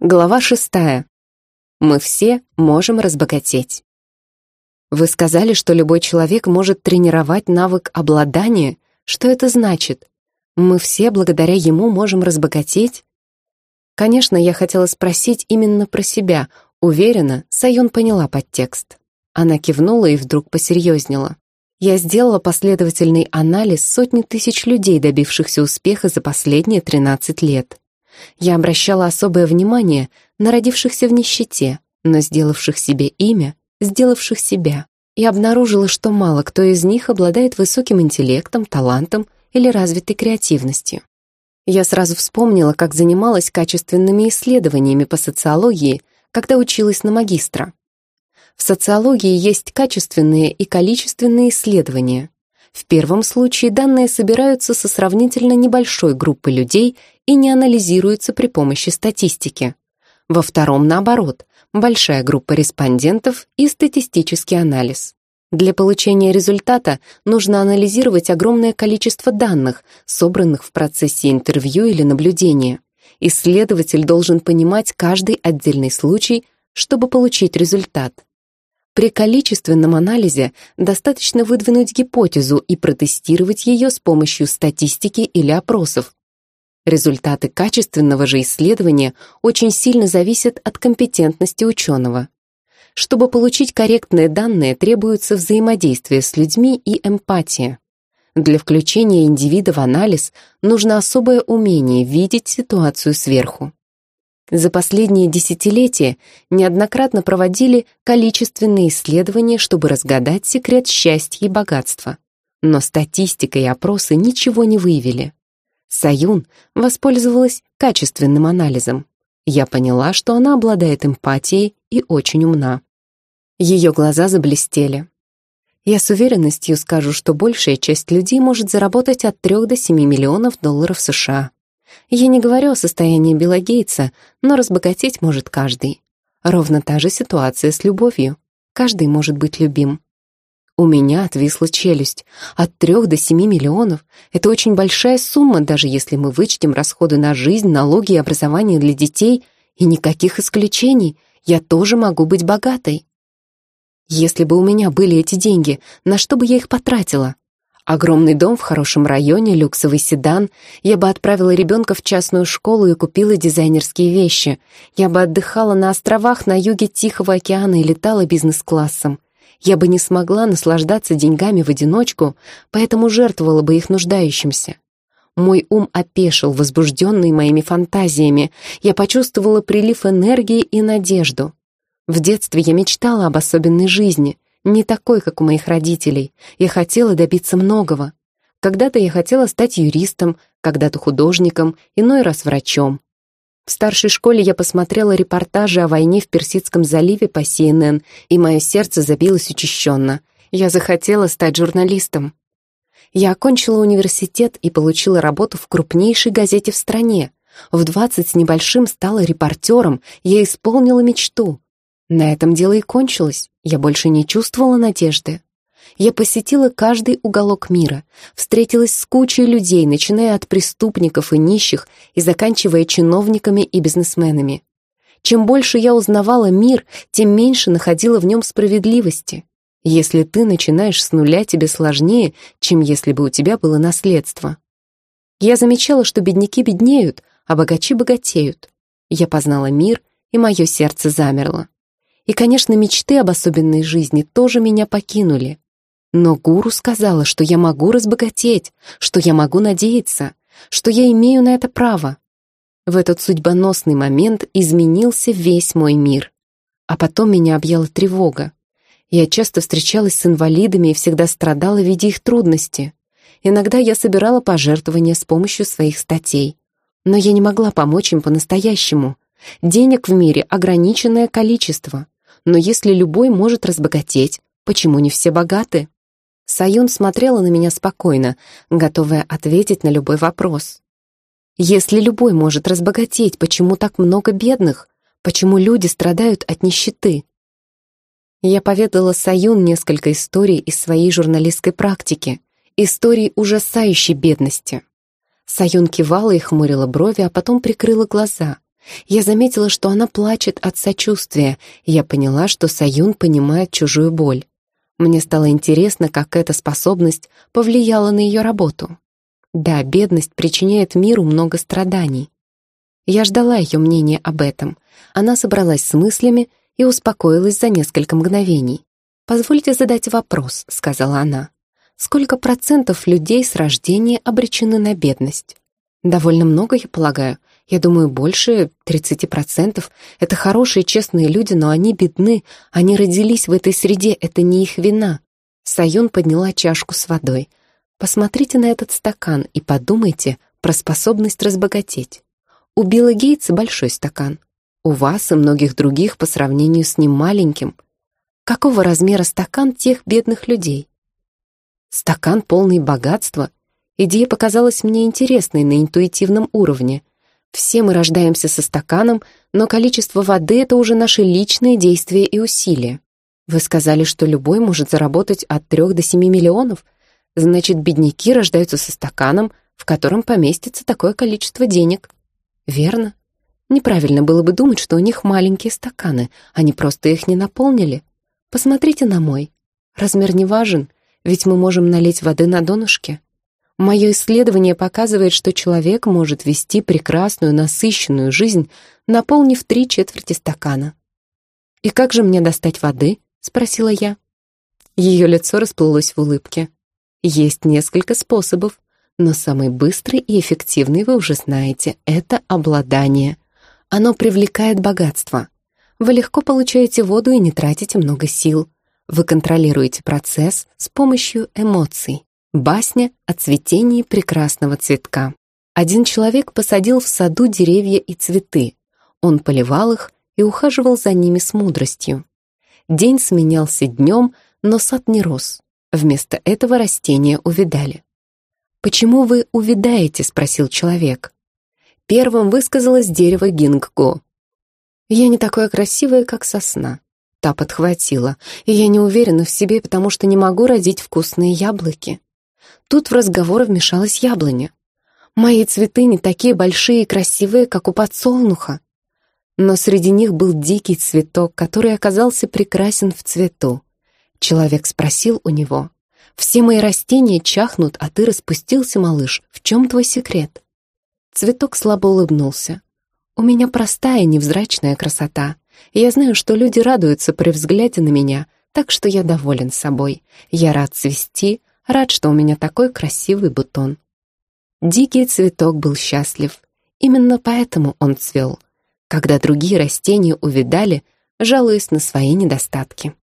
Глава шестая. Мы все можем разбогатеть. Вы сказали, что любой человек может тренировать навык обладания. Что это значит? Мы все благодаря ему можем разбогатеть? Конечно, я хотела спросить именно про себя. Уверена, Сайон поняла подтекст. Она кивнула и вдруг посерьезнела. Я сделала последовательный анализ сотни тысяч людей, добившихся успеха за последние 13 лет. Я обращала особое внимание на родившихся в нищете, но сделавших себе имя, сделавших себя, и обнаружила, что мало кто из них обладает высоким интеллектом, талантом или развитой креативностью. Я сразу вспомнила, как занималась качественными исследованиями по социологии, когда училась на магистра. В социологии есть качественные и количественные исследования. В первом случае данные собираются со сравнительно небольшой группой людей и не анализируются при помощи статистики. Во втором, наоборот, большая группа респондентов и статистический анализ. Для получения результата нужно анализировать огромное количество данных, собранных в процессе интервью или наблюдения. Исследователь должен понимать каждый отдельный случай, чтобы получить результат. При количественном анализе достаточно выдвинуть гипотезу и протестировать ее с помощью статистики или опросов. Результаты качественного же исследования очень сильно зависят от компетентности ученого. Чтобы получить корректные данные, требуется взаимодействие с людьми и эмпатия. Для включения индивида в анализ нужно особое умение видеть ситуацию сверху. За последние десятилетия неоднократно проводили количественные исследования, чтобы разгадать секрет счастья и богатства. Но статистика и опросы ничего не выявили. Саюн воспользовалась качественным анализом. Я поняла, что она обладает эмпатией и очень умна. Ее глаза заблестели. Я с уверенностью скажу, что большая часть людей может заработать от 3 до 7 миллионов долларов США. Я не говорю о состоянии Билла Гейтса, но разбогатеть может каждый. Ровно та же ситуация с любовью. Каждый может быть любим. У меня отвисла челюсть. От трех до семи миллионов — это очень большая сумма, даже если мы вычтем расходы на жизнь, налоги и образование для детей, и никаких исключений. Я тоже могу быть богатой. Если бы у меня были эти деньги, на что бы я их потратила? Огромный дом в хорошем районе, люксовый седан. Я бы отправила ребенка в частную школу и купила дизайнерские вещи. Я бы отдыхала на островах на юге Тихого океана и летала бизнес-классом. Я бы не смогла наслаждаться деньгами в одиночку, поэтому жертвовала бы их нуждающимся. Мой ум опешил, возбужденный моими фантазиями. Я почувствовала прилив энергии и надежду. В детстве я мечтала об особенной жизни — не такой, как у моих родителей. Я хотела добиться многого. Когда-то я хотела стать юристом, когда-то художником, иной раз врачом. В старшей школе я посмотрела репортажи о войне в Персидском заливе по CNN, и мое сердце забилось учащенно. Я захотела стать журналистом. Я окончила университет и получила работу в крупнейшей газете в стране. В двадцать с небольшим стала репортером, я исполнила мечту. На этом дело и кончилось. Я больше не чувствовала надежды. Я посетила каждый уголок мира, встретилась с кучей людей, начиная от преступников и нищих и заканчивая чиновниками и бизнесменами. Чем больше я узнавала мир, тем меньше находила в нем справедливости. Если ты начинаешь с нуля, тебе сложнее, чем если бы у тебя было наследство. Я замечала, что бедняки беднеют, а богачи богатеют. Я познала мир, и мое сердце замерло. И, конечно, мечты об особенной жизни тоже меня покинули. Но гуру сказала, что я могу разбогатеть, что я могу надеяться, что я имею на это право. В этот судьбоносный момент изменился весь мой мир. А потом меня объяла тревога. Я часто встречалась с инвалидами и всегда страдала, видя их трудности. Иногда я собирала пожертвования с помощью своих статей. Но я не могла помочь им по-настоящему. Денег в мире ограниченное количество. Но если любой может разбогатеть, почему не все богаты? Саюн смотрела на меня спокойно, готовая ответить на любой вопрос. Если любой может разбогатеть, почему так много бедных? Почему люди страдают от нищеты? Я поведала Саюн несколько историй из своей журналистской практики, историй ужасающей бедности. Саюн кивала и хмурила брови, а потом прикрыла глаза. Я заметила, что она плачет от сочувствия, и я поняла, что Саюн понимает чужую боль. Мне стало интересно, как эта способность повлияла на ее работу. Да, бедность причиняет миру много страданий. Я ждала ее мнения об этом. Она собралась с мыслями и успокоилась за несколько мгновений. «Позвольте задать вопрос», — сказала она. «Сколько процентов людей с рождения обречены на бедность?» «Довольно много, я полагаю. Я думаю, больше 30%. Это хорошие, честные люди, но они бедны. Они родились в этой среде, это не их вина. Саюн подняла чашку с водой. Посмотрите на этот стакан и подумайте про способность разбогатеть. У Билла Гейтса большой стакан. У вас и многих других по сравнению с ним маленьким. Какого размера стакан тех бедных людей? Стакан полный богатства. Идея показалась мне интересной на интуитивном уровне. Все мы рождаемся со стаканом, но количество воды — это уже наши личные действия и усилия. Вы сказали, что любой может заработать от 3 до 7 миллионов. Значит, бедняки рождаются со стаканом, в котором поместится такое количество денег. Верно. Неправильно было бы думать, что у них маленькие стаканы, они просто их не наполнили. Посмотрите на мой. Размер не важен, ведь мы можем налить воды на донышке. Мое исследование показывает, что человек может вести прекрасную, насыщенную жизнь, наполнив три четверти стакана. «И как же мне достать воды?» — спросила я. Ее лицо расплылось в улыбке. «Есть несколько способов, но самый быстрый и эффективный вы уже знаете — это обладание. Оно привлекает богатство. Вы легко получаете воду и не тратите много сил. Вы контролируете процесс с помощью эмоций. Басня о цветении прекрасного цветка. Один человек посадил в саду деревья и цветы. Он поливал их и ухаживал за ними с мудростью. День сменялся днем, но сад не рос. Вместо этого растения увидали. «Почему вы увядаете?» — спросил человек. Первым высказалось дерево гингго. «Я не такое красивое, как сосна». Та подхватила, и я не уверена в себе, потому что не могу родить вкусные яблоки. Тут в разговор вмешалась яблоня. «Мои цветы не такие большие и красивые, как у подсолнуха». Но среди них был дикий цветок, который оказался прекрасен в цвету. Человек спросил у него, «Все мои растения чахнут, а ты распустился, малыш. В чем твой секрет?» Цветок слабо улыбнулся. «У меня простая, невзрачная красота. Я знаю, что люди радуются при взгляде на меня, так что я доволен собой. Я рад цвести, Рад, что у меня такой красивый бутон. Дикий цветок был счастлив. Именно поэтому он цвел. Когда другие растения увидали, жалуясь на свои недостатки.